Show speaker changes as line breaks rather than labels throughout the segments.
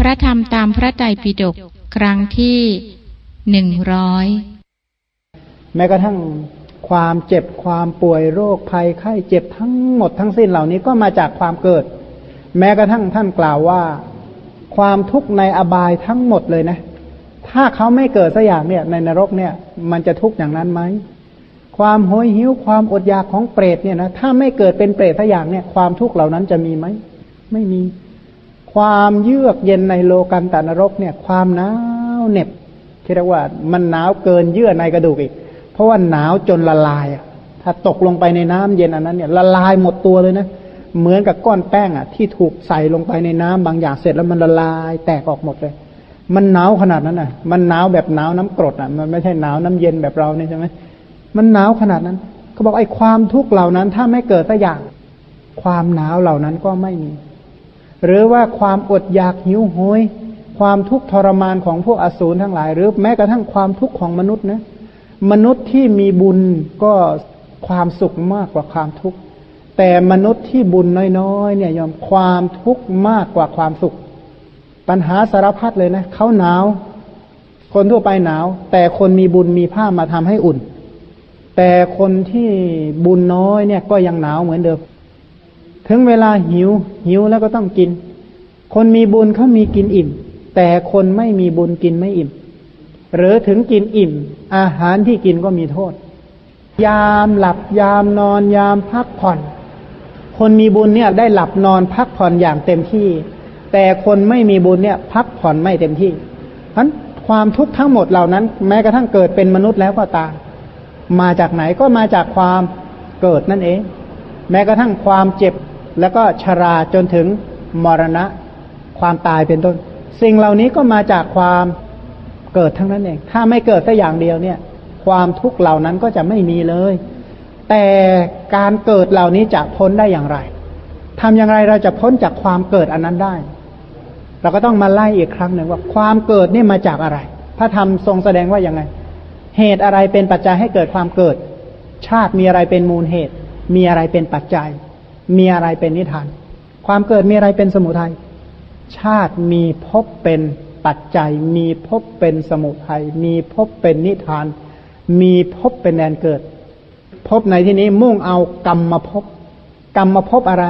พระธรรมตามพระไตรปิฎกครั้งที่หนึ่งร้อย
แม้กระทั่งความเจ็บความป่วยโรคภัยไข้เจ็บทั้งหมดทั้งสิ้นเหล่านี้ก็มาจากความเกิด แม้กระทั่งท่านกล่าวว่า ความทุกข์ในอบายทั้งหมดเลยนะ ถ้าเขาไม่เกิดสักอย่างเนี่ย ในนรกเนี่ย มันจะทุกข์อย่างนั้นไหมความโหยหิวความอดอยากของเปรตเนี่ยนะถ้าไม่เกิดเป็นเปรตสักอย่างเนี่ย ความทุกข์เหล่านั้นจะมีไหมไม่มี ความเยือกเย็นในโลกันตานรกเนี่ย ความหนาวเหน็บที่เรียกว่ามันหนาวเกินเยื่อในกระดูกอีก เพราะว่าหนาวจนละลายถ้าตกลงไปในน้ำเย็นอันนั้นเนี่ยละลายหมดตัวเลยนะเหมือนกับก้อนแป้งอะ ที่ถูกใส่ลงไปในน้ำบางอย่างเสร็จแล้วมันละลายแตกออกหมดเลย มันหนาวขนาดนั้นอะ มันหนาวแบบหนาวน้ำกรดอะ มันไม่ใช่หนาวน้ำเย็นแบบเราเนี่ยใช่ไหมมันหนาวขนาดนั้นเขาบอกไอ้ความทุกข์เหล่านั้น ถ้าไม่เกิดสักอย่าง ความหนาวเหล่านั้นก็ไม่มี หรือว่าความอดอยากหิวโหย ความทุกข์ทรมานของพวกอสูรทั้งหลาย หรือแม้กระทั่งความทุกข์ของมนุษย์นะมนุษย์ที่มีบุญก็ความสุขมากกว่าความทุกข์แต่มนุษย์ที่บุญน้อยๆเนี่ยยอมความทุกข์มากกว่าความสุข ปัญหาสารพัดเลยนะเขาหนาว คนทั่วไปหนาว แต่คนมีบุญมีผ้ามาทำให้อุ่น แต่คนที่บุญน้อยเนี่ยก็ยังหนาวเหมือนเดิม ถึงเวลาหิว หิวแล้วก็ต้องกิน คนมีบุญเขามีกินอิ่ม แต่คนไม่มีบุญกินไม่อิ่ม หรือถึงกินอิ่ม อาหารที่กินก็มีโทษ ยามหลับยามนอนยามพักผ่อน คนมีบุญเนี่ยได้หลับนอนพักผ่อนอย่างเต็มที่ แต่คนไม่มีบุญเนี่ย พักผ่อนไม่เต็มที่เพราะความทุกข์ทั้งหมดเหล่านั้น แม้กระทั่งเกิดเป็นมนุษย์แล้วก็ตามมาจากไหนก็มาจากความเกิดนั่นเอง แม้กระทั่งความเจ็บ แล้วก็ชราจนถึงมรณะความตายเป็นต้น สิ่งเหล่านี้ก็มาจากความเกิดทั้งนั้นเอง ถ้าไม่เกิดสักอย่างเดียวเนี่ย ความทุกข์เหล่านั้นก็จะไม่มีเลย แต่การเกิดเหล่านี้จะพ้นได้อย่างไรทำอย่างไรเราจะพ้นจากความเกิดอันนั้นได้ เราก็ต้องมาไล่อีกครั้งหนึ่งว่าความเกิดนี่มาจากอะไร พระธรรมทรงแสดงว่ายังไง เหตุอะไรเป็นปัจจัยให้เกิดความเกิด ชาติมีอะไรเป็นมูลเหตุ มีอะไรเป็นปัจจัย มีอะไรเป็นนิทาน ความเกิดมีอะไรเป็นสมุทัย ชาติมีพบเป็นปัจจัย มีภพเป็นสมุทัย มีภพเป็นนิทาน มีภพเป็นแดนเกิดภพในที่นี้มุ่งเอากรรมมาภพกรรมมาภพอะไร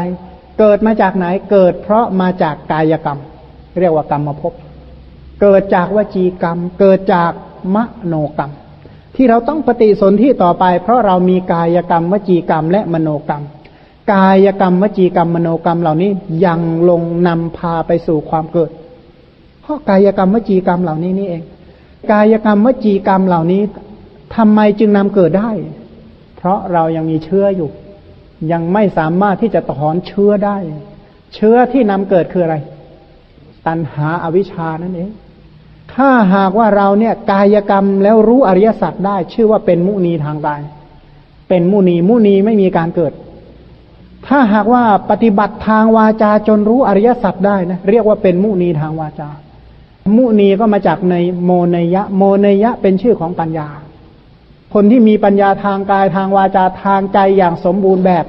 เกิดมาจากไหน เกิดเพราะมาจากกายกรรม เรียกว่ากรรมมาภพเกิดจากวจีกรรม เกิดจากมโนกรรม ที่เราต้องปฏิสนธิต่อไป เพราะเรามีกายกรรม วจีกรรม และมโนกรรม กายกรรมวจีกรรมมโนกรรมเหล่านี้ยังลงนำพาไปสู่ความเกิด เพราะกายกรรมวจีกรรมเหล่านี้นี่เอง กายกรรมวจีกรรมเหล่านี้ทำไมจึงนำเกิดได้ เพราะเรายังมีเชื้ออยู่ ยังไม่สามารถที่จะถอนเชื้อได้ เชื้อที่นำเกิดคืออะไร ตัณหาอาวิชชานั่นเอง ถ้าหากว่าเราเนี่ยกายกรรมแล้วรู้อริยสัจได้ ชื่อว่าเป็นมุนีทางตาย เป็นมุนีมุนีไม่มีการเกิด ถ้าหากว่าปฏิบัติทางวาจาจนรู้อริยสัจได้นะเรียกว่าเป็นมุนีทางวาจา มุนีก็มาจากในโมเนยะ โมเนยะเป็นชื่อของปัญญา คนที่มีปัญญาทางกายทางวาจาทางใจอย่างสมบูรณ์แบบ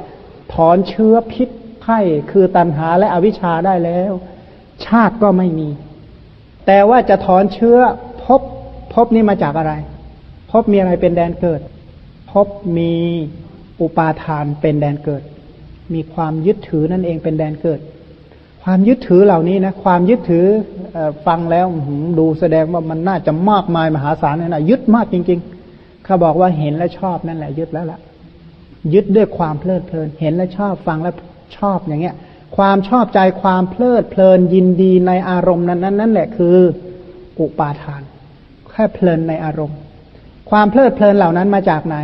ถอนเชื้อพิษไข้คือตัณหาและอวิชชาได้แล้ว ชาติก็ไม่มี แต่ว่าจะถอนเชื้อพบพบนี่มาจากอะไร พบมีอะไรเป็นแดนเกิด พบมีอุปาทานเป็นแดนเกิด มีความยึดถือนั่นเองเป็นแดนเกิด ความยึดถือเหล่านี้นะ ความยึดถือฟังแล้วดูแสดงว่ามันน่าจะมากมายมหาศาลนะยึดมากจริง ๆ เขาบอกว่าเห็นและชอบนั่นแหละ ยึดแล้วล่ะ ยึดด้วยความเพลิดเพลิน เห็นและชอบฟังแล้วชอบอย่างเงี้ย ความชอบใจความเพลิดเพลินยินดีในอารมณ์นั้นนั้นนั่นแหละคืออุปาทาน แค่เพลินในอารมณ์ ความเพลิดเพลินเหล่านั้นมาจากไหน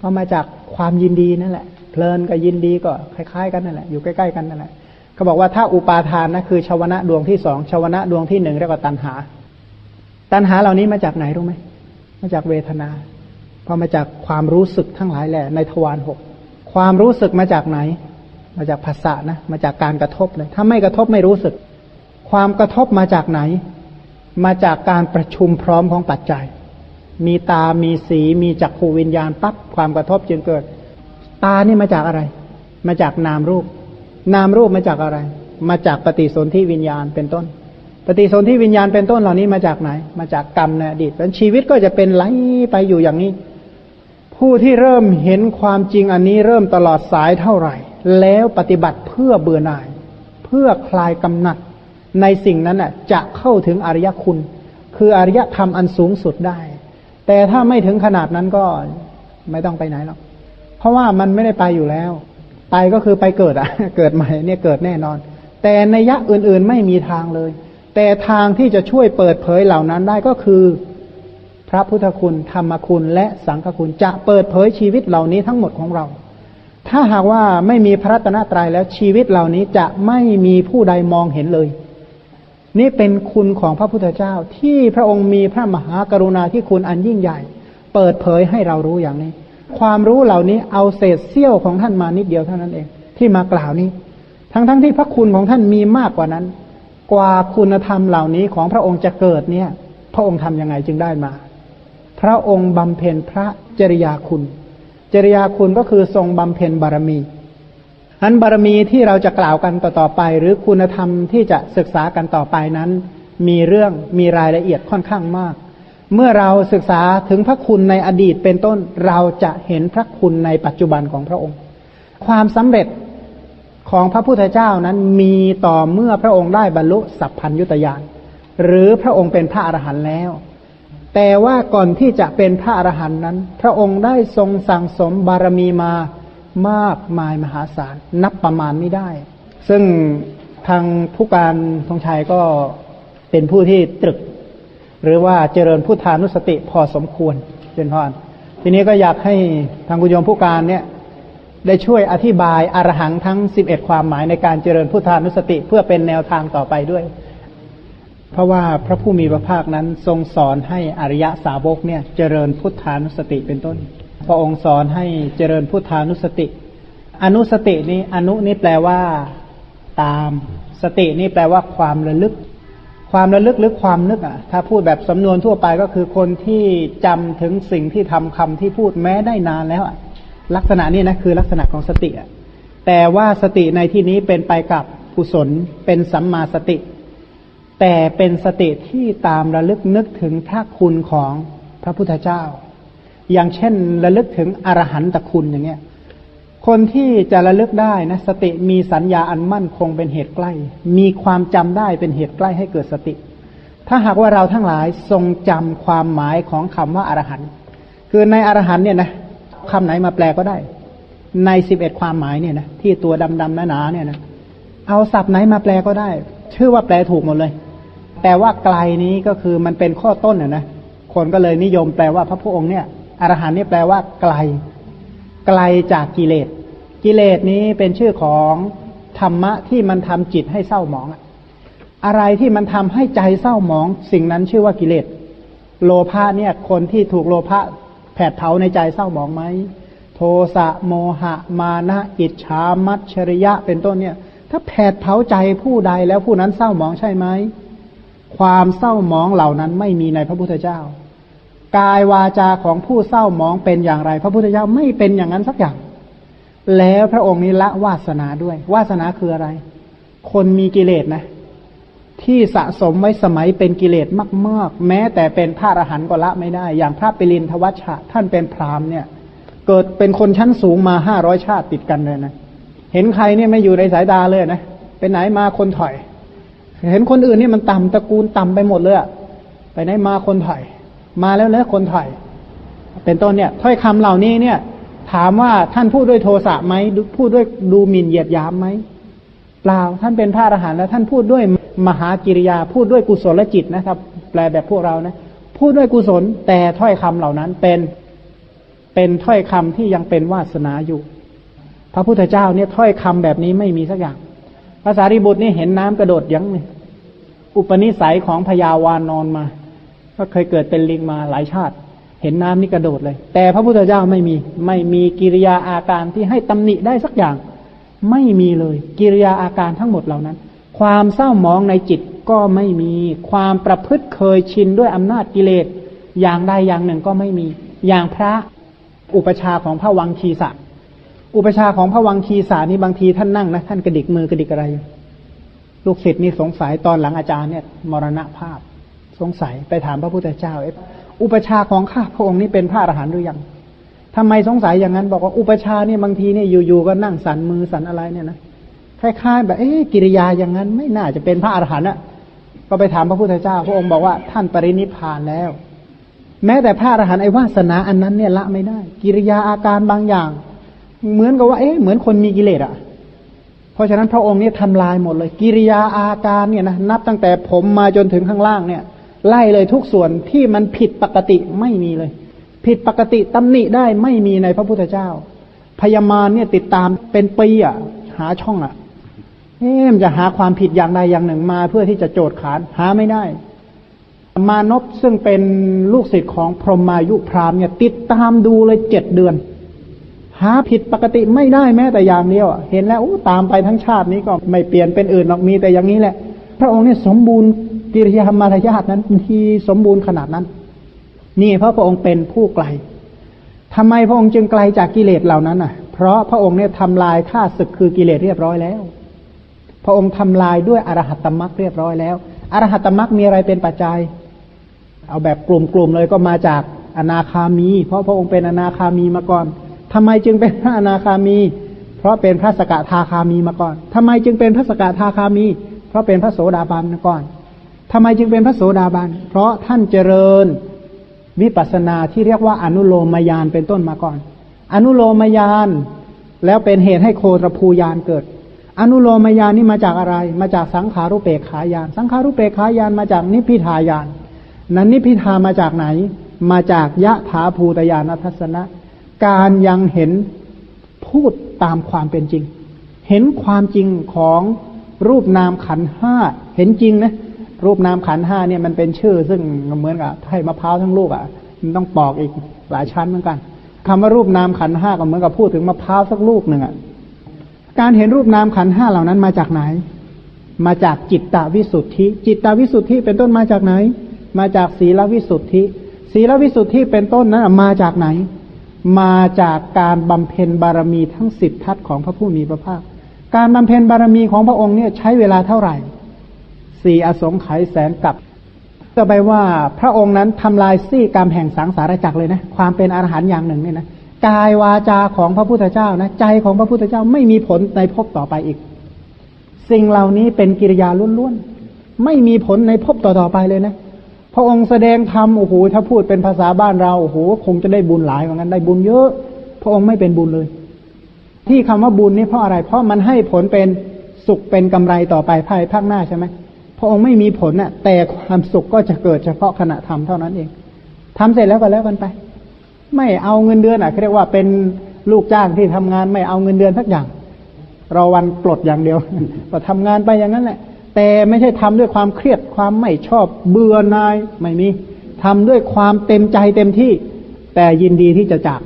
ก็มาจากความยินดีนั่นแหละ เพลินกับยินดีก็คล้ายๆกันนั่นแหละอยู่ใกล้ๆกันนั่นแหละเขาบอกว่าถ้าอุปาทานนะคือชาวนะดวงที่สองชาวนะดวงที่หนึ่งเรียกว่าตัณหา ตัณหาเหล่านี้มาจากไหนรู้ไหมมาจากเวทนาพราะมาจากความรู้สึกทั้งหลายแหละ ในทวารหกความรู้สึกมาจากไหน มาจากภาษานะมาจากการกระทบเลย ถ้าไม่กระทบไม่รู้สึก ความกระทบมาจากไหน มาจากการประชุมพร้อมของปัจจัย มีตา มีสี มีจักขูวิญญาณปั๊บความกระทบจึงเกิด ตานี่มาจากอะไร มาจากนามรูป นามรูปมาจากอะไร มาจากปฏิสนธิวิญญาณเป็นต้น ปฏิสนธิวิญญาณเป็นต้นเหล่านี้มาจากไหน มาจากกรรมในอดีตเพราะชีวิตก็จะเป็นไหลไปอยู่อย่างนี้ ผู้ที่เริ่มเห็นความจริงอันนี้เริ่มตลอดสายเท่าไหร่ แล้วปฏิบัติเพื่อเบื่อหน่าย เพื่อคลายกำหนัด ในสิ่งนั้นน่ะจะเข้าถึงอริยคุณ คืออริยธรรมอันสูงสุดได้ แต่ถ้าไม่ถึงขนาดนั้นก็ไม่ต้องไปไหนหรอก เพราะว่ามันไม่ได้ไปอยู่แล้ว ไปก็คือไปเกิดอะเกิดใหม่เนี่ยเกิดแน่นอน แต่ในยะอื่นๆไม่มีทางเลย แต่ทางที่จะช่วยเปิดเผยเหล่านั้นได้ก็คือ พระพุทธคุณธรรมคุณและสังฆคุณจะเปิดเผยชีวิตเหล่านี้ทั้งหมดของเรา ถ้าหากว่าไม่มีพระตนะตรายแล้วชีวิตเหล่านี้จะไม่มีผู้ใดมองเห็นเลย นี่เป็นคุณของพระพุทธเจ้าที่พระองค์มีพระมหากรุณาที่คุณอันยิ่งใหญ่ เปิดเผยให้เรารู้อย่างนี้ ความรู้เหล่านี้เอาเศษเสี้ยวของท่านมานิดเดียวเท่านั้นเอง ที่มากล่าวนี้ ทั้งๆทที่พระคุณของท่านมีมากกว่านั้น กว่าคุณธรรมเหล่านี้ของพระองค์จะเกิดเนี่ย พระองค์ทํำยังไงจึงได้มา พระองค์บำเพ็ญพระจริยาคุณ จริยาคุณก็คือทรงบำเพ็ญบารมีอันบารมีที่เราจะกล่าวกันต่อๆไป หรือคุณธรรมที่จะศึกษากันต่อไปนั้น มีเรื่องมีรายละเอียดค่อนข้างมาก เมื่อเราศึกษาถึงพระคุณในอดีตเป็นต้นเราจะเห็นพระคุณในปัจจุบันของพระองค์ ความสำเร็จของพระพุทธเจ้านั้นมีต่อเมื่อพระองค์ได้บรรลุสัพพัญยุตยานหรือพระองค์เป็นพระอรหันต์แล้ว แต่ว่าก่อนที่จะเป็นพระอรหันต์นั้น พระองค์ได้ทรงสั่งสมบารมีมามากมายมหาศาลนับประมาณไม่ได้ ซึ่งทางผู้การทงชัยก็เป็นผู้ที่ตรึก หรือว่าเจริญพุทธานุสติพอสมควรเป็นพรทีนี้ก็อยากให้ทางกุยมผู้การเนี่ยได้ช่วยอธิบายอรหังทั้งสิบเอ็ดความหมายในการเจริญพุทธานุสติเพื่อเป็นแนวทางต่อไปด้วย เพราะว่าพระผู้มีพระภาคนั้นทรงสอนให้อริยสาวกเนี่ยเจริญพุทธานุสติเป็นต้น พระองค์สอนให้เจริญพุทธานุสติ อนุสตินี้อนุนี้แปลว่า ตาม สตินี่แปลว่าความระลึก ความระลึกหรือความนึกอะ ถ้าพูดแบบสำนวนทั่วไปก็คือคนที่จำถึงสิ่งที่ทำคำที่พูดแม้ได้นานแล้วอะ ลักษณะนี้นะคือลักษณะของสติอะแต่ว่าสติในที่นี้เป็นไปกับกุศลเป็นสัมมาสติ แต่เป็นสติที่ตามระลึกนึกถึงพระคุณของพระพุทธเจ้า อย่างเช่นระลึกถึงอรหันตคุณอย่างเงี้ย คนที่จะระลึกได้นะสติมีสัญญาอันมั่นคงเป็นเหตุใกล้ มีความจำได้เป็นเหตุใกล้ให้เกิดสติ ถ้าหากว่าเราทั้งหลายทรงจำความหมายของคำว่าอรหันต์คือในอรหันต์เนี่ยนะคำไหนมาแปลก็ได้ ในสิบเอ็ดความหมายเนี่ยนะที่ตัวดำดำหนาๆเนี่ยนะเอาศัพท์ไหนมาแปลก็ได้ ชื่อว่าแปลถูกหมดเลย แต่ว่าไกลนี้ก็คือมันเป็นข้อต้นน่ะนะคนก็เลยนิยมแปลว่าพระพุทธองค์เนี่ยอรหันต์เนี่ยแปลว่าไกล ไกลจากกิเลส กิเลสนี้เป็นชื่อของธรรมะที่มันทำจิตให้เศร้าหมอง อะไรที่มันทำให้ใจเศร้าหมอง สิ่งนั้นชื่อว่ากิเลส โลภะเนี่ย คนที่ถูกโลภะแผดเผาในใจเศร้าหมองไหม โทสะโมหะ มานะ อิจฉามัจฉริยะเป็นต้นเนี่ย ถ้าแผดเผาใจผู้ใดแล้วผู้นั้นเศร้าหมองใช่ไหม ความเศร้าหมองเหล่านั้นไม่มีในพระพุทธเจ้า กายวาจาของผู้เศร้ามองเป็นอย่างไร พระพุทธเจ้าไม่เป็นอย่างนั้นสักอย่าง แล้วพระองค์นี้ละวาสนาด้วย วาสนาคืออะไร คนมีกิเลสนะ ที่สะสมไว้สมัยเป็นกิเลสมาก ๆ แม้แต่เป็นพระอรหันต์ก็ละไม่ได้ อย่างพระปิรินทวัชชะ ท่านเป็นพราหมณ์เนี่ย เกิดเป็นคนชั้นสูงมาห้าร้อยชาติติดกันเลยนะเห็นใครเนี่ยไม่อยู่ในสายตาเลยนะเป็นไหนมาคนถอย เห็นคนอื่นนี่มันต่ำตระกูลต่ำไปหมดเลยไปไหนมาคนถอย มาแล้วเนอะคนถอยเป็นต้นเนี่ยถ้อยคำเหล่านี้เนี่ย ถามว่าท่านพูดด้วยโทสะไหมพูดด้วยดูหมิ่นเหยียดยามไหมเปล่าท่านเป็นพระอรหันต์แล้ว ท่านพูดด้วยมหากิริยา พูดด้วยกุศลจิตนะครับ แปลแบบพวกเรานะพูดด้วยกุศลแต่ถ้อยคำเหล่านั้นเป็นเป็นถ้อยคำที่ยังเป็นวาสนาอยู่ พระพุทธเจ้าเนี่ยถ้อยคำแบบนี้ไม่มีสักอย่างภาษาริบุตรนี่เห็นน้ำกระโดดยังไงอุปนิสัยของพยาวานนอนมา ก็เคยเกิดเป็นลิงมาหลายชาติ เห็นน้ำนี่กระโดดเลย แต่พระพุทธเจ้าไม่มีไม่มีกิริยาอาการที่ให้ตำหนิได้สักอย่าง ไม่มีเลยกิริยาอาการทั้งหมดเหล่านั้น ความเศร้ามองในจิตก็ไม่มีความประพฤติเคยชินด้วยอำนาจกิเลสอย่างใดอย่างหนึ่งก็ไม่มี อย่างพระอุปชาของพระวังคีสะอุปชาของพระวังคีสานี่บางทีท่านนั่งนะท่านกระดิกมือกระดิกอะไร ลูกศิษย์นี่สงสัยตอนหลังอาจารย์เนี่ย มรณภาพ สงสัยไปถามพระพุทธเจ้าเออุปชาของข้าพระองค์นี่เป็นพระอรหันต์หรือยังทำไมสงสัยอย่างนั้น บอกว่าอุปชาเนี่ยบางทีเนี่ยอยู่ๆก็นั่งสันมือสันอะไรเนี่ยนะคล้ายๆแบบเอ๊กิริยาอย่างนั้นไม่น่าจะเป็นพระอรหันต์อะก็ไปถามพระพุทธเจ้า พระองค์บอกว่าท่านปรินิพานแล้ว แม้แต่พระอรหันต์ไอ้วาสนาอันนั้นเนี่ยละไม่ได้ กิริยาอาการบางอย่าง เหมือนกับว่าเอ๊ะเหมือนคนมีกิเลสอะเพราะฉะนั้นพระองค์เนี่ยทำลายหมดเลย กิริยาอาการเนี่ยนะนับตั้งแต่ผมมาจนถึงข้างล่างเนี่ย ไล่เลยทุกส่วนที่มันผิดปกติไม่มีเลย ผิดปกติตำหนิได้ไม่มีในพระพุทธเจ้า พยามารเนี่ยติดตามเป็นปีอะ หาช่องอะเอ๊มจะหาความผิดอย่างใดอย่างหนึ่งมา เพื่อที่จะโจดขานหาไม่ได้ มานพซึ่งเป็นลูกศิษย์ของพรหมายุพรามเนี่ย ติดตามดูเลยเจ็ดเดือน หาผิดปกติไม่ได้แม้แต่อย่างเดียวเห็นแล้วตามไปทั้งชาตินี้ก็ไม่เปลี่ยนเป็นอื่นหรอกมีแต่อย่างนี้แหละ พระองค์เนี่ยสมบูรณ์ กิริยามารยาทนั้นที่สมบูรณ์ขนาดนั้น นี่เพราะพระองค์เป็นผู้ไกลทำไมพระองค์จึงไกลจากกิเลสเหล่านั้นอะ เพราะพระองค์เนี่ยทำลายข้าศึกคือกิเลสเรียบร้อยแล้ว พระองค์ทำลายด้วยอรหัตตมรักเรียบร้อยแล้วอรหัตตมรักมีอะไรเป็นปัจจัย เอาแบบกลุ่มๆเลยก็มาจากอนาคามี เพราะพระองค์เป็นอนาคามีมาก่อนทำไมจึงเป็นพระอนาคามี เพราะเป็นพระสกทาคามีมาก่อนทำไมจึงเป็นพระสกทาคามี เพราะเป็นพระโสดาบันมาก่อน ทำไมจึงเป็นพระโสดาบัน เพราะท่านเจริญวิปัสนาที่เรียกว่าอนุโลมยานเป็นต้นมาก่อน อนุโลมยานแล้วเป็นเหตุให้โคตรภูยานเกิด อนุโลมยานนี่มาจากอะไร มาจากสังขารุเปกขายาน สังขารุเปกขายานมาจากนิพพิทายาน นั้นนิพพิทามาจากไหน มาจากยะถาภูตยานทัศนะ การยังเห็นพูดตามความเป็นจริง เห็นความจริงของรูปนามขันห้า เห็นจริงนะ รูปนามขันห้าเนี่ยมันเป็นชื่อ ซึ่งเหมือนกับให้มะพร้าวทั้งลูกอะ่ะ มันต้องปอกอีกหลายชั้นเหมือนกันคำว่ารูปนามขันห้าก็เหมือนกับพูดถึงมะพร้าวสักลูกหนึ่งอะ่ะการเห็นรูปนามขันห้าเหล่านั้นมาจากไหน มาจากจิตตวิสุทธิ จิตตวิสุทธิเป็นต้นมาจากไหน มาจากศีลวิสุทธิ ศีลวิสุทธิเป็นต้นนั้นมาจากไหน มาจากการบำเพ็ญบารมีทั้งสิบทัศของพระผู้มีพระภาค การบำเพ็ญบารมีของพระองค์เนี่ยใช้เวลาเท่าไหร่ สี่อสงไขยแสนกับก็ไปว่าพระองค์นั้นทำลายซี่กรรมแห่งสังสารจักรเลยนะ ความเป็นอรหันต์อย่างหนึ่งเนี่ยนะกายวาจาของพระพุทธเจ้านะใจของพระพุทธเจ้าไม่มีผลในภพต่อไปอีก สิ่งเหล่านี้เป็นกิริยาล้วนๆไม่มีผลในภพต่อๆไปเลยนะพระองค์แสดงธรรมโอ้โหถ้าพูดเป็นภาษาบ้านเราโอ้โหคงจะได้บุญหลายเหมือนกันได้บุญเยอะ พระองค์ไม่เป็นบุญเลย ที่คำว่าบุญนี่เพราะอะไร เพราะมันให้ผลเป็นสุขเป็นกำไรต่อไปภายภาคหน้าใช่ไหม ระองค์ไม่มีผลน่ะ แต่ความสุขก็จะเกิดเฉพาะขณะทำเท่านั้นเองทำเสร็จแล้วก็แล้วกันไป ไม่เอาเงินเดือนอะเรียกว่าเป็นลูกจ้างที่ทำงานไม่เอาเงินเดือนสักอย่างรอวันปลดอย่างเดียวก็ทำงานไปอย่างนั้นแหละ แต่ไม่ใช่ทำด้วยความเครียดความไม่ชอบเบื่อนายไม่มีทำด้วยความเต็มใจเต็มที่ แต่ยินดีที่จะจาก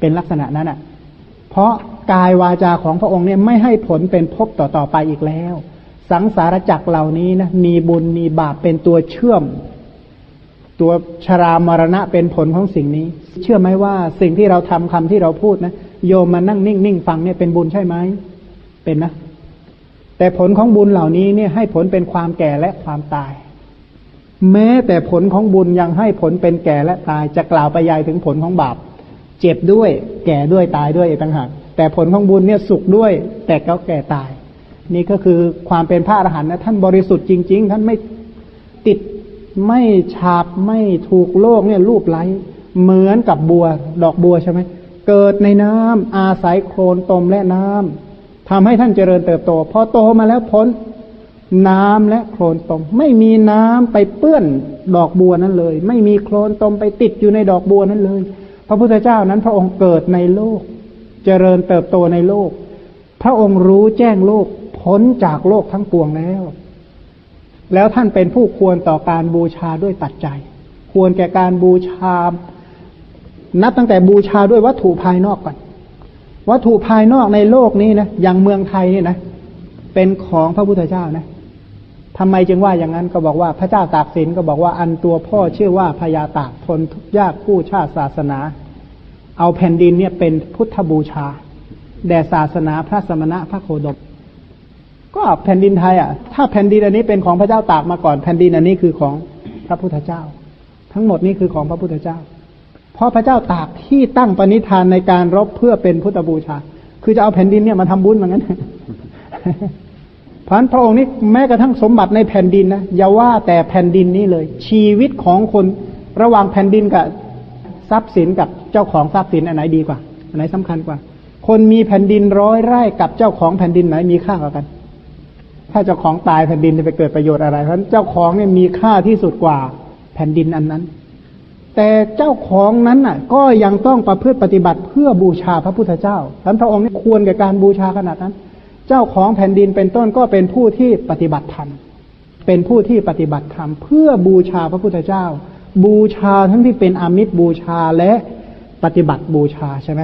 เป็นลักษณะนั้นอะ เพราะกายวาจาของพระองค์เนี่ยไม่ให้ผลเป็นภพต่อๆไปอีกแล้ว สังสารจักรเหล่านี้นะมีบุญมีบาปเป็นตัวเชื่อม ตัวชรามรณะเป็นผลของสิ่งนี้ เชื่อไหมว่าสิ่งที่เราทำคำที่เราพูดนะโยมมานั่งนิ่งนิ่งฟังเนี่ยเป็นบุญใช่ไหมเป็นนะ แต่ผลของบุญเหล่านี้เนี่ยให้ผลเป็นความแก่และความตาย แม้แต่ผลของบุญยังให้ผลเป็นแก่และตายจะกล่าวไปยายถึงผลของบาปเจ็บด้วย แก่ด้วยตายด้วยต่างหากแต่ผลของบุญเนี่ยสุขด้วย แต่ก็แก่ตาย นี่ก็คือความเป็นพระอรหันต์นะท่านบริสุทธิ์จริง ๆ ท่านไม่ติดไม่ฉาบไม่ถูกโลกเนี่ยรูปไล้เหมือนกับบัว ดอกบัวใช่ไหมเกิดในน้ำอาศัยโคลนตมและน้ำทำให้ท่านเจริญเติบโตพอโตมาแล้วพ้นน้ำและโคลนตม ไม่มีน้ำไปเปื้อนดอกบัวนั้นเลย ไม่มีโคลนตมไปติดอยู่ในดอกบัวนั้นเลย พระพุทธเจ้านั้นพระองค์เกิดในโลก เจริญเติบโตในโลก พระองค์รู้แจ้งโลก พ้นจากโลกทั้งปวงแล้ว แล้วท่านเป็นผู้ควรต่อการบูชาด้วยปัจจัย ควรแก่การบูชา นับตั้งแต่บูชาด้วยวัตถุภายนอกก่อน วัตถุภายนอกในโลกนี้นะ อย่างเมืองไทยนี่นะ เป็นของพระพุทธเจ้านะทำไมจึงว่าอย่างนั้นก็บอกว่าพระเจ้าตากสินก็บอกว่าอันตัวพ่อชื่อว่าพญาตากทนทุกยากกู้ชาติศาสนา เอาแผ่นดินเนี่ยเป็นพุทธบูชา แด่ศาสนาพระสมณะพระโคดม ก็แผ่นดินไทยอะ ถ้าแผ่นดินอันนี้เป็นของพระเจ้าตากมาก่อนแผ่นดินอันนี้คือของพระพุทธเจ้า ทั้งหมดนี้คือของพระพุทธเจ้า เพราะพระเจ้าตากที่ตั้งปณิธานในการรบเพื่อเป็นพุทธบูชา คือจะเอาแผ่นดินเนี่ยมาทำบุญเหมือนกันพันพระองค์นี้แม้กระทั่งสมบัติในแผ่นดินนะอย่าว่าแต่แผ่นดินนี้เลย ชีวิตของคนระหว่างแผ่นดินกับทรัพย์สินกับเจ้าของทรัพย์สินอันไหนดีกว่าอันไหนสำคัญกว่า คนมีแผ่นดินร้อยไร่กับเจ้าของแผ่นดินไหนมีค่ากว่ากัน ถ้าเจ้าของตายแผ่นดินจะไปเกิดประโยชน์อะไร เพราะเจ้าของเนี่ยมีค่าที่สุดกว่าแผ่นดินอันนั้น แต่เจ้าของนั้นน่ะ ก็ยังต้องประพฤติปฏิบัติเพื่อบูชาพระพุทธเจ้าท่านพระองค์นี่ควรแก่การบูชาขนาดนั้น เจ้าของแผ่นดินเป็นต้นก็เป็นผู้ที่ปฏิบัติธรรม เป็นผู้ที่ปฏิบัติธรรมเพื่อบูชาพระพุทธเจ้า บูชาทั้งที่เป็นอมิตรบูชาและปฏิบัติบูชาใช่ไหม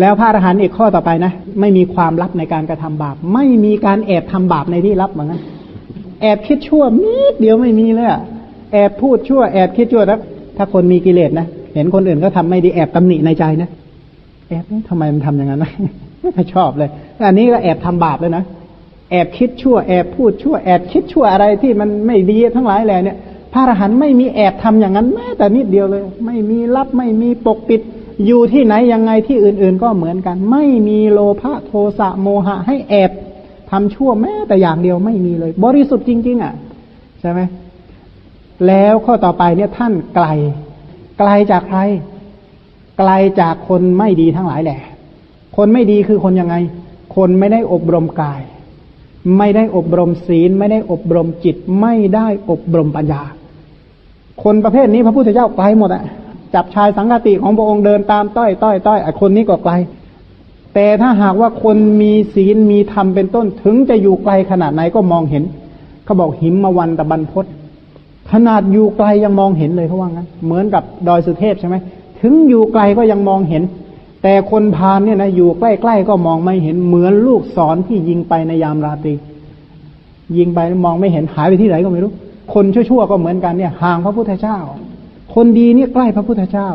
แล้วพระอรหันต์อีกข้อต่อไปนะ ไม่มีความลับในการกระทำบาป ไม่มีการแอบทำบาปในที่ลับเหมือนกันแอบคิดชั่วนิดเดียวไม่มีเลยแอบพูดชั่วแอบคิดชั่วแล้วถ้าคนมีกิเลสนะเห็นคนอื่นก็ทำไม่ดีแอบตำหนิในใจนะแอบทำไมมันทำอย่างนั้นนะไม่ชอบเลยอันนี้ก็แอบทำบาปเลยนะแอบคิดชั่วแอบพูดชั่วแอบคิดชั่วอะไรที่มันไม่ดีทั้งหลายแหล่เนี่ยพระอรหันต์ไม่มีแอบทำอย่างนั้นแม้แต่นิดเดียวเลย ไม่มีลับไม่มีปกปิด อยู่ที่ไหนยังไงที่อื่น ๆ ก็เหมือนกัน ไม่มีโลภะโทสะโมหะให้แอบทำชั่วแม้แต่อย่างเดียวไม่มีเลย บริสุทธิ์จริง ๆ อะ ใช่ไหมแล้วข้อต่อไปเนี่ยท่านไกล ไกลจากใคร ไกลจากคนไม่ดีทั้งหลายแหละ คนไม่ดีคือคนยังไง คนไม่ได้อบรมกาย ไม่ได้อบรมศีล ไม่ได้อบรมจิต ไม่ได้อบรมปัญญา คนประเภทนี้พระพุทธเจ้าไกลหมดอะ จับชายสังกติของพระองค์เดินตามต้อยต้อยต้อยไอคนนี้ก็ไกล แต่ถ้าหากว่าคนมีศีลมีธรรมเป็นต้นถึงจะอยู่ไกลขนาดไหนก็มองเห็นเขาบอกหิมมาวันตะบันพศขนาดอยู่ไกลยังมองเห็นเลยเขาว่างั้น เหมือนกับดอยสุเทพใช่ไหมถึงอยู่ไกลก็ยังมองเห็น แต่คนพานเนี่ยนะอยู่ใกล้ๆก็มองไม่เห็นเหมือนลูกศรที่ยิงไปในยามราตรี ยิงไปมองไม่เห็นหายไปที่ไหนก็ไม่รู้ คนชั่วๆก็เหมือนกันเนี่ยห่างพระพุทธเจ้า คนดีนี่ใกล้พระพุทธเจ้า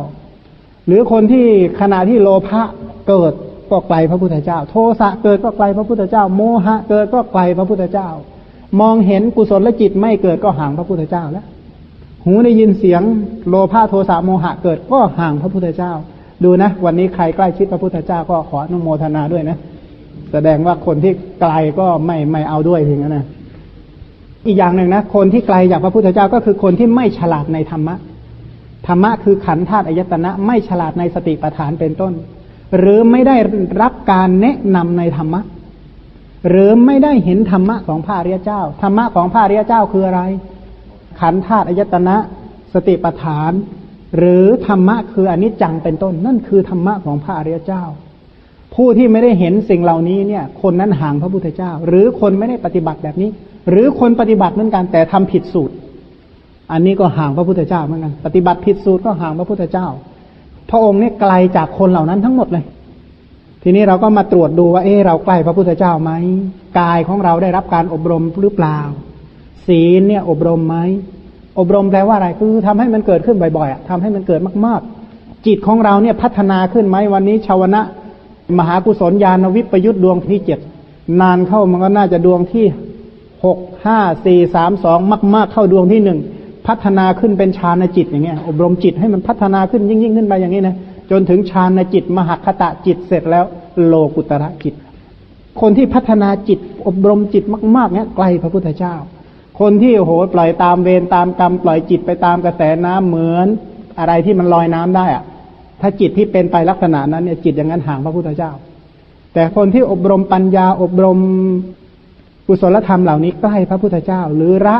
หรือคนที่ขณะที่โลภะเกิดก็ไกลพระพุทธเจ้า โทสะเกิดก็ไกลพระพุทธเจ้า โมหะเกิดก็ไกลพระพุทธเจ้า มองเห็นกุศลและจิตไม่เกิดก็ห่างพระพุทธเจ้าแล้ว หูได้ยินเสียงโลภะโทสะโมหะเกิดก็ห่างพระพุทธเจ้า ดูนะ วันนี้ใครใกล้ชิดพระพุทธเจ้าก็ขออนุโมทนาด้วยนะ แสดงว่าคนที่ไกลก็ไม่ไม่เอาด้วยถึงนะอีกอย่างหนึ่งนะ คนที่ไกลจากพระพุทธเจ้าก็คือคนที่ไม่ฉลาดในธรรมะ ธรรมะคือขันธาตุอายตนะ ไม่ฉลาดในสติปัฏฐานเป็นต้น หรือไม่ได้รับการแนะนำในธรรมะ หรือไม่ได้เห็นธรรมะของพระอริยเจ้า ธรรมะของพระอริยเจ้าคืออะไร ขันธาตุอายตนะ สติปัฏฐาน หรือธรรมะคืออนิจจังเป็นต้น นั่นคือธรรมะของพระอริยเจ้า ผู้ที่ไม่ได้เห็นสิ่งเหล่านี้เนี่ย คนนั้นห่างพระพุทธเจ้า หรือคนไม่ได้ปฏิบัติแบบนี้ หรือคนปฏิบัติเหมือนกันแต่ทำผิดสูตร อันนี้ก็ห่างพระพุทธเจ้าเหมือนกันปฏิบัติผิดสูตรก็ห่างพระพุทธเจ้า พระองค์นี่ไกลจากคนเหล่านั้นทั้งหมดเลย ทีนี้เราก็มาตรวจดูว่า เออเราใกล้พระพุทธเจ้าไหมกายของเราได้รับการอบรมหรือเปล่า ศีลเนี่ยอบรมไหมอบรมแปลว่าอะไรคือทำให้มันเกิดขึ้นบ่อยๆทำให้มันเกิดมากๆ จิตของเราเนี่ยพัฒนาขึ้นไหมวันนี้ชาวนะ มหากุศลญาณวิปยุทธดวงที่เจ็ดนานเข้ามันก็น่าจะดวงที่หกห้าสี่สามสองมาก ๆ เข้าดวงที่หนึ่ง พัฒนาขึ้นเป็นฌานจิตอย่างเงี้ยอบรมจิตให้มันพัฒนาขึ้นยิ่งยิ่งขึ้นไปอย่างนี้นะจนถึงฌานจิต มหคตะจิตเสร็จแล้ว โลกุตระจิต คนที่พัฒนาจิต อบรมจิตมากๆเนี้ยไกลพระพุทธเจ้า คนที่โอ้โหปล่อยตามเวรตามกรรมปล่อยจิตไปตามกระแสน้ำเหมือน อะไรที่มันลอยน้ำได้อะถ้าจิตที่เป็นไปลักษณะนั้นเนี่ยจิตอย่างนั้นห่างพระพุทธเจ้า แต่คนที่อบรมปัญญาอบรมกุศลธรรมเหล่านี้ใกล้พระพุทธเจ้า หรือละ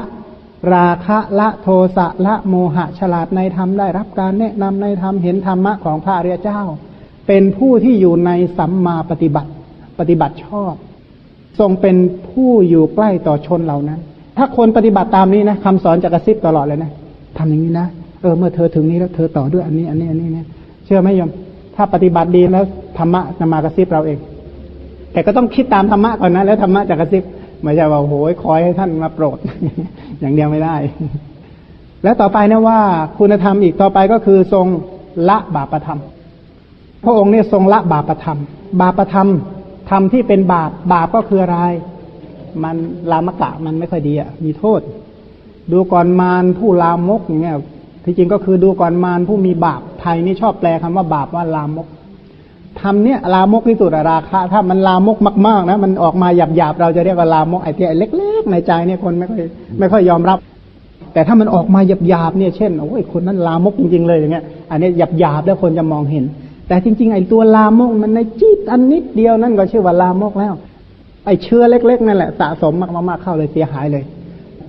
ราคะละโทสะละโมหะฉลาดในธรรมได้รับการแนะนำในธรรมเห็นธรรมะของพระอริยเจ้า เป็นผู้ที่อยู่ในสัมมาปฏิบัติ ปฏิบัติชอบ ทรงเป็นผู้อยู่ใกล้ต่อชนเหล่านั้น ถ้าคนปฏิบัติตามนี้นะคำสอนจะกระซิบตลอดเลยนะทำอย่างนี้นะเออเมื่อเธอถึงนี้แล้วเธอต่อด้วยอันนี้ อันนี้อันนี้เนี่ยเชื่อไหมยม ถ้าปฏิบัติดีแล้วธรรมะจะมากระซิบเราเอง แต่ก็ต้องคิดตามธรรมะก่อนนะแล้วธรรมะจะกระซิบไม่ใช่ว่าโอ้ยคอยให้ท่านมาโปรด อย่างเดียวไม่ได้ และต่อไปนะว่าคุณธรรมอีกต่อไปก็คือทรงละบาปธรรม พระองค์เนี่ยทรงละบาปธรรม บาปธรรมธรรมที่เป็นบาปบาปก็คืออะไร มันลามกะมันไม่ค่อยดีอะมีโทษ ดูก่อนมารผู้ลามกอย่างเงี้ยที่จริงก็คือดูก่อนมารผู้มีบาปไทยนี่ชอบแปลคำว่าบาปว่าลามก ทำเนี่ยลามกที่สุดราคะ ถ้ามันลามกมากๆนะมันออกมาหยาบๆเราจะเรียกว่าลามกไอ้ที่ไอ้เล็ก ๆ ในใจเนี่ยคนไม่ค่อยไม่ค่อยยอมรับ แต่ถ้ามันออกมาหยาบๆเนี่ยเช่นโอ้ยคนนั้นลามกจริง ๆ เลยอย่างเงี้ยอันนี้หยาบๆแล้วคนจะมองเห็น แต่จริง ๆ ไอ้ตัวลามกมันในจีตอันนิดเดียวนั่นก็ชื่อว่าลามกแล้ว ไอ้เชื้อเล็ก ๆ นั่นแหละสะสมมากๆเข้าเลยเสียหายเลย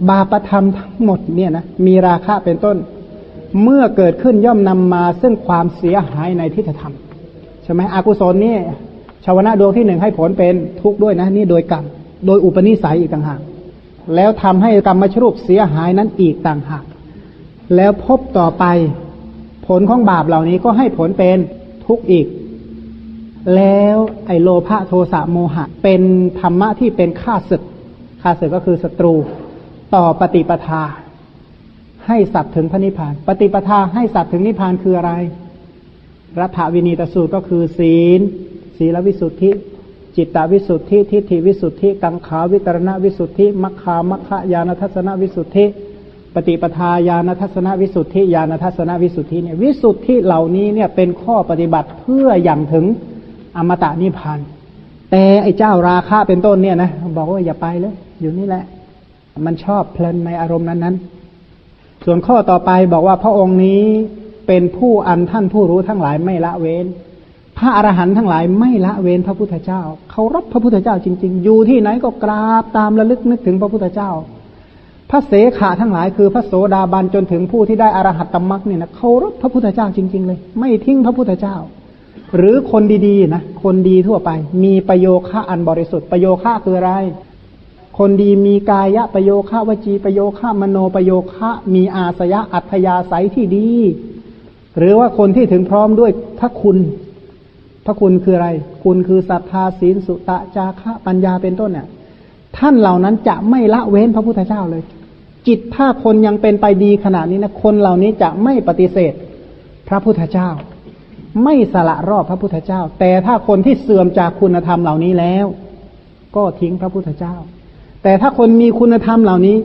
บาปธรรมทั้งหมดเนี่ยนะมีราคะเป็นต้น เมื่อเกิดขึ้นย่อมนำมาซึ่งความเสียหายในทิฏฐธรรม ใช่ไหมอกุศลนี่ชาวนะดวงที่หนึ่งให้ผลเป็นทุกข์ด้วยนะ นี่โดยกรรมโดยอุปนิสัยอีกต่างหาก แล้วทำให้กรรมชรูปเสียหายนั้นอีกต่างหาก แล้วพบต่อไป ผลของบาปเหล่านี้ก็ให้ผลเป็นทุกข์อีก แล้วไอโลภะโทสะโมหะ เป็นธรรมะที่เป็นข้าศึกข้าศึกก็คือศัตรูต่อปฏิปทา ให้สัตว์ถึงพระนิพพาน ปฏิปทาให้สัตว์ถึงนิพพานคืออะไร รัฐวินีตสูตรก็คือศีล ศีลวิสุทธิ จิตตวิสุทธิ ทิฏฐิวิสุทธิ กังขาวิตรณวิสุทธิ มัคคามัคคายานทัศนวิสุทธิ ปฏิปทาญาณทัศนวิสุทธิญาณทัศนวิสุทธิเนี่ยวิสุทธิเหล่านี้เนี่ยเป็นข้อปฏิบัติเพื่ออย่างถึงอมตะนิพพานแต่ไอ้เจ้าราคะเป็นต้นเนี่ยนะบอกว่าอย่าไปเลยอยู่นี่แหละ มันชอบเพลินในอารมณ์นั้นๆส่วนข้อต่อไปบอกว่าพระองค์นี้ เป็นผู้อันท่านผู้รู้ทั้งหลายไม่ละเว้น พระอรหันต์ทั้งหลายไม่ละเว้นพระพุทธเจ้าเขารับพระพุทธเจ้าจริง ๆ อยู่ที่ไหนก็กราบตามระลึกนึกถึงพระพุทธเจ้า พระเสขาทั้งหลายคือพระโสดาบันจนถึงผู้ที่ได้อรหัตตมรักเนี่ยนะเขารับพระพุทธเจ้าจริง ๆ เลย ไม่ทิ้งพระพุทธเจ้า หรือคนดีๆนะคนดีทั่วไป มีประโยคะอันบริสุทธิ์ประโยคะคืออะไรคนดีมีกายะประโยคะวจีประโยคะมโนประโยคะ มีอาสยะอัธยาศัยที่ดี หรือว่าคนที่ถึงพร้อมด้วยพระคุณ พระคุณคืออะไร คุณคือศรัทธาศีลสุตะจาคะปัญญาเป็นต้นเนี่ยท่านเหล่านั้นจะไม่ละเว้นพระพุทธเจ้าเลย จิตถ้าคนยังเป็นไปดีขนาดนี้นะคนเหล่านี้จะไม่ปฏิเสธ พระพุทธเจ้า ไม่สละรอบพระพุทธเจ้า แต่ถ้าคนที่เสื่อมจากคุณธรรมเหล่านี้แล้ว ก็ทิ้งพระพุทธเจ้า แต่ถ้าคนมีคุณธรรมเหล่านี้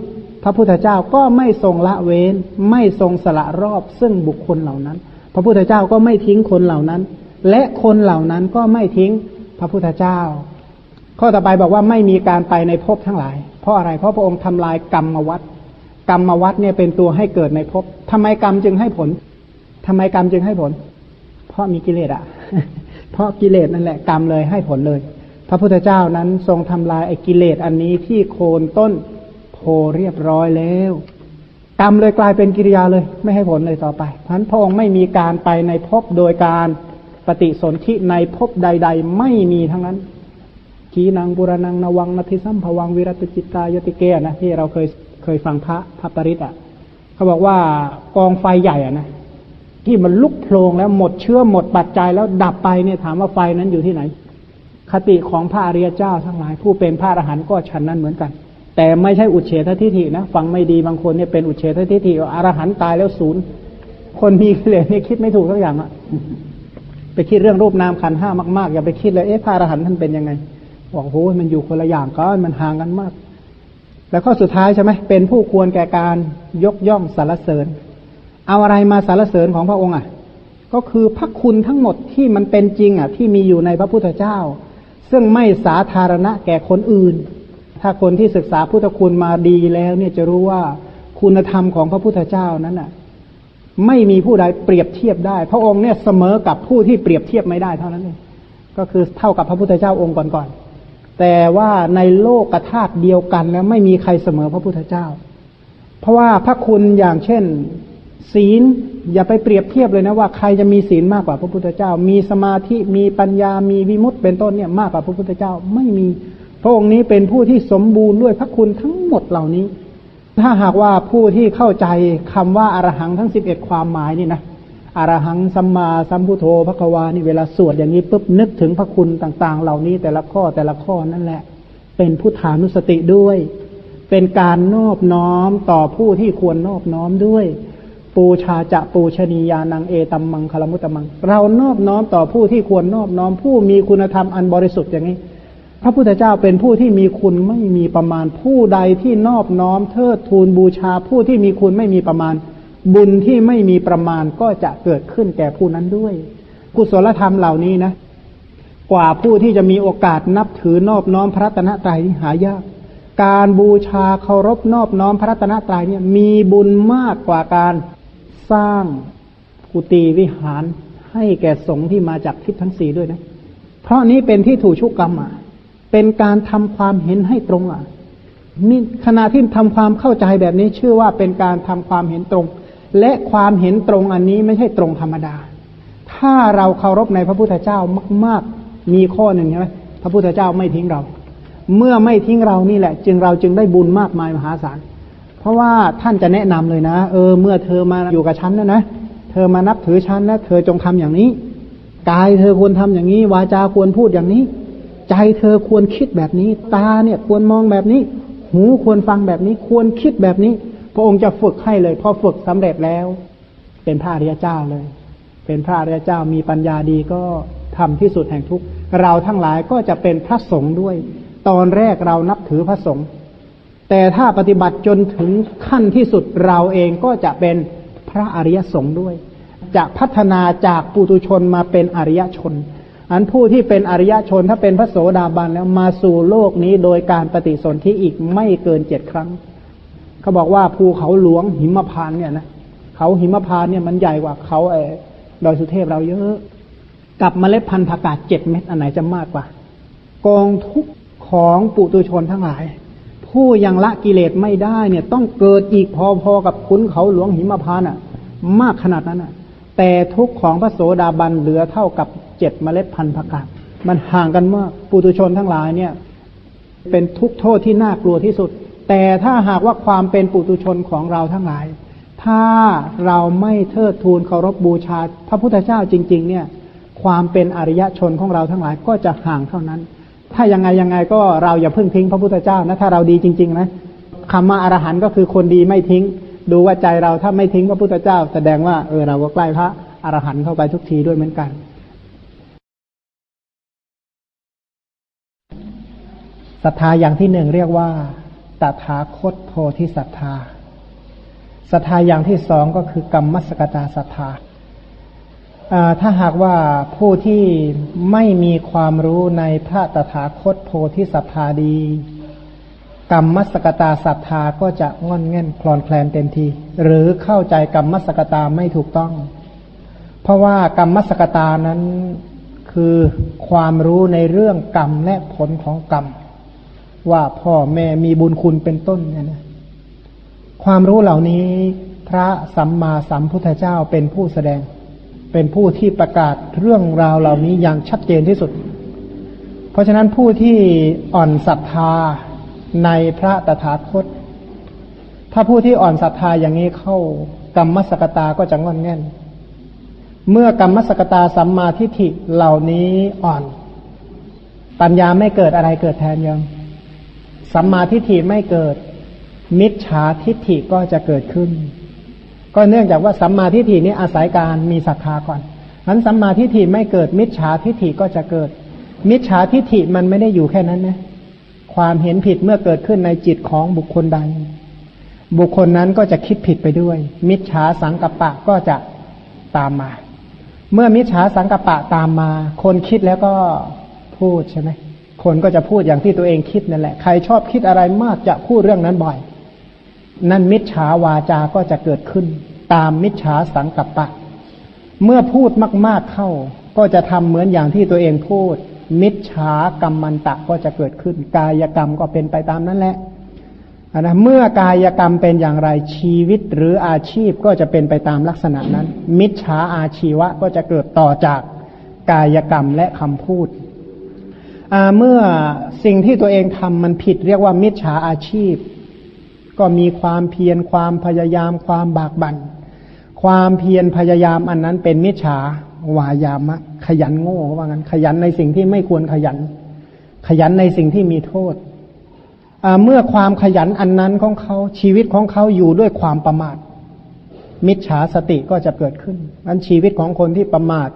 พระพุทธเจ้าก็ไม่ทรงละเว้น ไม่ทรงสละรอบซึ่งบุคคลเหล่านั้น พระพุทธเจ้าก็ไม่ทิ้งคนเหล่านั้น และคนเหล่านั้นก็ไม่ทิ้งพระพุทธเจ้า ข้อต่อไปบอกว่าไม่มีการไปในภพทั้งหลาย เพราะอะไร เพราะพระองค์ทำลายกรรมวัฏกรรมวัฏเนี่ยเป็นตัวให้เกิดในภพทำไมกรรมจึงให้ผลทำไมกรรมจึงให้ผล เพราะมีกิเลสอะเพราะกิเลสนั่นแหละกรรมเลยให้ผลเลย พระพุทธเจ้านั้นทรงทำลายไอ้กิเลสอันนี้ที่โคนต้น โพเรียบร้อยแล้วกรรมเลยกลายเป็นกิริยาเลย ไม่ให้ผลเลยต่อไปพันพงไม่มีการไปในภพโดยการปฏิสนธิในภพใด ๆ ไม่มีทั้งนั้นขีนังบุรนังนวังนทิสัมภวังวิรติจิตตายติเกนะที่เราเคยเคยฟังพระพัปริตอะเขาบอกว่ากองไฟใหญ่อะนะที่มันลุกโพลงแล้วหมดเชื้อหมดปัจจัยแล้วดับไปเนี่ยถามว่าไฟนั้นอยู่ที่ไหน คติของพระอริยเจ้าทั้งหลาย ผู้เป็นพระอรหันต์ก็ฉันนั้นเหมือนกัน แต่ไม่ใช่อุเฉททิฏฐินะฟังไม่ดีบางคนเนี่ยเป็นอุเฉททิฏฐิอรหันต์ตายแล้วศูนย์คนมีกิเลสนี่คิดไม่ถูกสักอย่างอะไปคิดเรื่องรูปนามขันห้ามากๆอย่าไปคิดเลยเอ๊ะพระอรหันต์ท่านเป็นยังไงบอกโอ้มันอยู่คนละอย่างกันมันห่างกันมาก แล้วข้อสุดท้ายใช่ไหมเป็นผู้ควรแก่การยกย่องสรรเสริญ เอาอะไรมาสรรเสริญของพระองค์อะ ก็คือพระคุณทั้งหมดที่มันเป็นจริงอะ ที่มีอยู่ในพระพุทธเจ้า ซึ่งไม่สาธารณะแก่คนอื่น ถ้าคนที่ศึกษาพุทธคุณมาดีแล้ว เนี่ยจะรู้ว่าคุณธรรมของพระพุทธเจ้านั้นอะ ไม่มีผู้ใดเปรียบเทียบได้ พระองค์เนี่ยเสมอกับผู้ที่เปรียบเทียบไม่ได้เท่านั้นเองก็คือเท่ากับพระพุทธเจ้าองค์ก่อนๆแต่ว่าในโลกธาตุเดียวกันแล้วไม่มีใครเสมอพระพุทธเจ้า เพราะว่าพระคุณอย่างเช่น ศีลอย่าไปเปรียบเทียบเลยนะว่าใครจะมีศีลมากกว่าพระพุทธเจ้า มีสมาธิมีปัญญามีวิมุตติเป็นต้นเนี่ยมากกว่าพระพุทธเจ้าไม่มี ระองค์นี้เป็นผู้ที่สมบูรณ์ด้วยพระคุณทั้งหมดเหล่านี้ ถ้าหากว่าผู้ที่เข้าใจคำว่าอารหังทั้งสิบเอ็ดความหมายนี่นะอารหังสัมมาสัมพุโธพระกวานี่เวลาสวดอย่างนี้ปุ๊บนึกถึงพระคุณต่างๆ เหล่านี้แต่ละข้อแต่ละข้อนั่นแหละ เป็นพุทธานุสติด้วย เป็นการนอบน้อมต่อผู้ที่ควรนอบน้อมด้วย ปูชาจะปูชนียานังเอตัมมังคลมุตตมัง เรานอบน้อมต่อผู้ที่ควรนอบน้อม ผู้มีคุณธรรมอันบริสุทธิ์อย่างนี้ พระพุทธเจ้าเป็นผู้ที่มีคุณไม่มีประมาณผู้ใดที่นอบน้อมเทิดทูนบูชาผู้ที่มีคุณไม่มีประมาณ บุญที่ไม่มีประมาณก็จะเกิดขึ้นแก่ผู้นั้นด้วย กุศลธรรมเหล่านี้นะ กว่าผู้ที่จะมีโอกาสนับถือนอบน้อมพระตนะตรัยหายาก การบูชาเคารพนอบน้อมพระตนะตรัยเนี่ยมีบุญมากกว่าการสร้างกุฏิวิหารให้แก่สงฆ์ที่มาจากทิศทั้งสี่ด้วยนะ เพราะนี้เป็นที่ถูกชุกกรรมอะ เป็นการทำความเห็นให้ตรงอะนี่ขณะที่ทำความเข้าใจแบบนี้ชื่อว่าเป็นการทำความเห็นตรง และความเห็นตรงอันนี้ไม่ใช่ตรงธรรมดา ถ้าเราเคารพในพระพุทธเจ้ามาก ๆ มีข้อหนึ่งใช่ไหมพระพุทธเจ้าไม่ทิ้งเรา เมื่อไม่ทิ้งเรานี่แหละ จึงเราจึงได้บุญมากมายมหาศาลเพราะว่าท่านจะแนะนำเลยนะ เออ เมื่อเธอมาอยู่กับฉันนะนะเธอมานับถือฉันนะเธอจงทำอย่างนี้กายเธอควรทำอย่างนี้วาจาควรพูดอย่างนี้ ใจเธอควรคิดแบบนี้ ตาเนี่ยควรมองแบบนี้ หูควรฟังแบบนี้ ควรคิดแบบนี้ พระองค์จะฝึกให้เลย พอฝึกสำเร็จแล้ว เป็นพระอริยเจ้าเลย เป็นพระอริยเจ้ามีปัญญาดีก็ทำที่สุดแห่งทุกเราทั้งหลายก็จะเป็นพระสงฆ์ด้วย ตอนแรกเรานับถือพระสงฆ์แต่ถ้าปฏิบัติจนถึงขั้นที่สุดเราเองก็จะเป็นพระอริยสงฆ์ด้วย จะพัฒนาจากปุตุชนมาเป็นอริยชน อันผู้ที่เป็นอริยชนถ้าเป็นพระโสดาบันแล้วมาสู่โลกนี้โดยการปฏิสนธิอีกไม่เกินเจ็ดครั้ง เขาบอกว่าภูเขาหลวงหิมพานเนี่ยนะเขาหิมพานเนี่ยมันใหญ่กว่าเขาเออดอยสุเทพเราเยอะ กับเมล็ดพันธุ์ผักกาดเจ็ดเม็ดอันไหนจะมากกว่า กองทุกของปุตุชนทั้งหลาย ผู้ยังละกิเลสไม่ได้เนี่ยต้องเกิดอีกพอๆกับขุนเขาหลวงหิมพานอะ มากขนาดนั้นอะ แต่ทุกของพระโสดาบันเหลือเท่ากับเจ็ดเมล็ดพันธุ์ผักกาดมันห่างกันมากปุตุชนทั้งหลายเนี่ย เป็นทุกโทษที่น่ากลัวที่สุด แต่ถ้าหากว่าความเป็นปุตุชนของเราทั้งหลาย ถ้าเราไม่เทิดทูนเคารพบบูชา พระพุทธเจ้าจริง ๆ เนี่ย ความเป็นอริยชนของเราทั้งหลายก็จะห่างเท่านั้น ถ้ายังไงยังไงก็เราอย่าเพิ่งทิ้งพระพุทธเจ้านะถ้าเราดีจริง ๆ นะคำว่าอรหันต์ก็คือคนดีไม่ทิ้ง ดูว่าใจเราถ้าไม่ทิ้งพระพุทธเจ้า แสดงว่าเออเราก็ใกล้พระอรหันต์เข้าไปทุกทีด้วยเหมือนกัน ศรัทธาอย่างที่หนึ่งเรียกว่าตถาคตโพธิศรัทธาศรัทธาอย่างที่สองก็คือกรรมมสกตาศรัทธาถ้าหากว่าผู้ที่ไม่มีความรู้ในพระตถาคตโพธิศรัทธาดี กรรมมัสกตาศรัทธาก็จะงอนเง่นคลอนแคลนเต็มที หรือเข้าใจกรรมมัสกตาไม่ถูกต้อง เพราะว่ากรรมมัสกตานั้นคือความรู้ในเรื่องกรรมและผลของกรรม ว่าพ่อแม่มีบุญคุณเป็นต้นเนี่ยนะความรู้เหล่านี้พระสัมมาสัมพุทธเจ้าเป็นผู้แสดง เป็นผู้ที่ประกาศเรื่องราวเหล่านี้อย่างชัดเจนที่สุด เพราะฉะนั้นผู้ที่อ่อนศรัทธา ในพระตถาคต ถ้าผู้ที่อ่อนศรัทธาอย่างนี้เข้ากรรมสกตาก็จะงอนแง่น เมื่อกรรมมสกตาสัมมาทิฏฐิเหล่านี้อ่อน ปัญญาไม่เกิดอะไรเกิดแทนยัง สัมมาทิฏฐิไม่เกิด มิจฉาทิฏฐิก็จะเกิดขึ้น ก็เนื่องจากว่าสัมมาทิฏฐินี้อาศัยการมีศรัทธาก่อนนั้นสัมมาทิฏฐิไม่เกิดมิจฉาทิฏฐิก็จะเกิด มิจฉาทิฏฐิมันไม่ได้อยู่แค่นั้นนะ ความเห็นผิดเมื่อเกิดขึ้นในจิตของบุคคลใด บุคคลนั้นก็จะคิดผิดไปด้วย มิจฉาสังกัปปะก็จะตามมา เมื่อมิจฉาสังกัปปะตามมา คนคิดแล้วก็พูดใช่ไหมคนก็จะพูดอย่างที่ตัวเองคิดนั่นแหละ ใครชอบคิดอะไรมากจะพูดเรื่องนั้นบ่อย นั่นมิจฉาวาจา ก็จะเกิดขึ้น ตามมิจฉาสังกัปปะ เมื่อพูดมาก ๆเข้า ก็จะทำเหมือนอย่างที่ตัวเองพูด มิจฉากรรมมันตะก็จะเกิดขึ้น กายกรรมก็เป็นไปตามนั้นแหละนะเมื่อกายกรรมเป็นอย่างไรชีวิตหรืออาชีพก็จะเป็นไปตามลักษณะนั้น มิจฉาอาชีวะก็จะเกิดต่อจากกายกรรมและคำพูด เมื่อสิ่งที่ตัวเองทำมันผิดเรียกว่ามิจฉาอาชีพ ก็มีความเพียรความพยายามความบากบัน่น ความเพียรพยายามอันนั้นเป็นมิจฉาวายามะ ขยันโง่ว่างั้น ขยันในสิ่งที่ไม่ควรขยัน ขยันในสิ่งที่มีโทษเมื่อความขยันอันนั้นของเขาชีวิตของเขาอยู่ด้วยความประมาท มิจฉาสติก็จะเกิดขึ้นนั้นชีวิตของคนที่ประมาท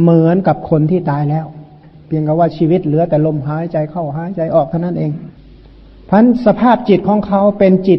เหมือนกับคนที่ตายแล้ว เพียงแต่ว่าชีวิตเหลือแต่ลมหายใจเข้าหายใจออกเท่านั้นเองพันสภาพจิตของเขาเป็นจิต